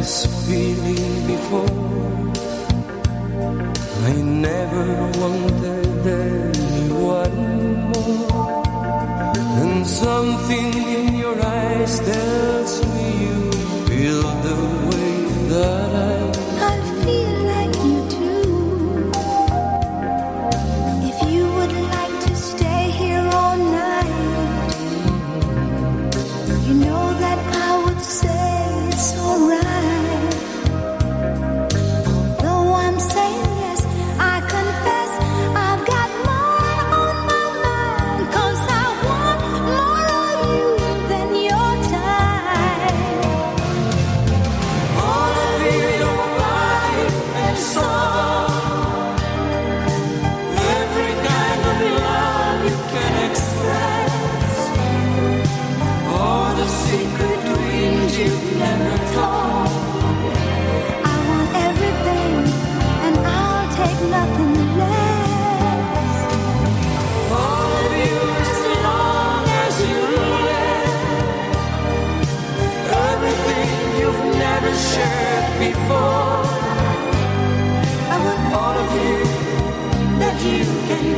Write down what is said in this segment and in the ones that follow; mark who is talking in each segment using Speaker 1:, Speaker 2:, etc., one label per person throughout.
Speaker 1: this feeling before. I never wanted anyone more. And something in your eyes tells never shared before.
Speaker 2: I want
Speaker 1: all of you that you can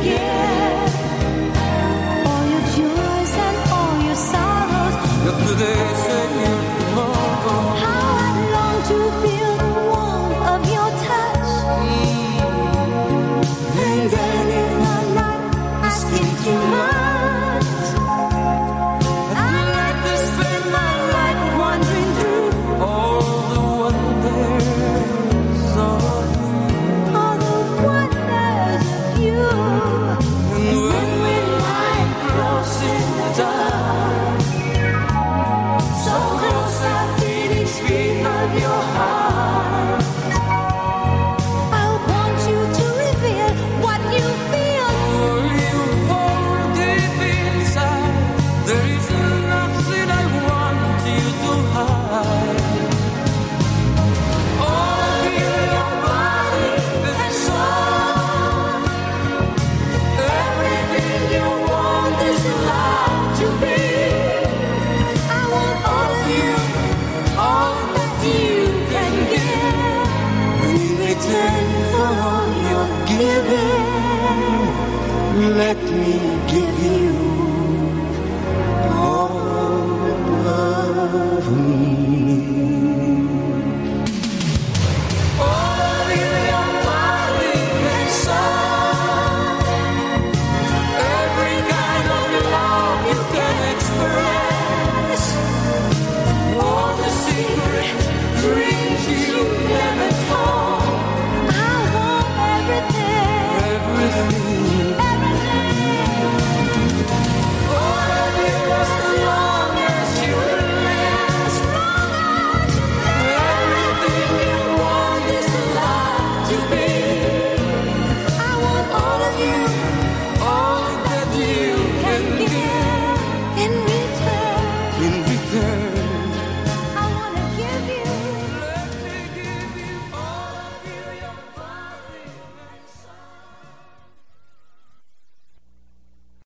Speaker 1: Let me give you all of me.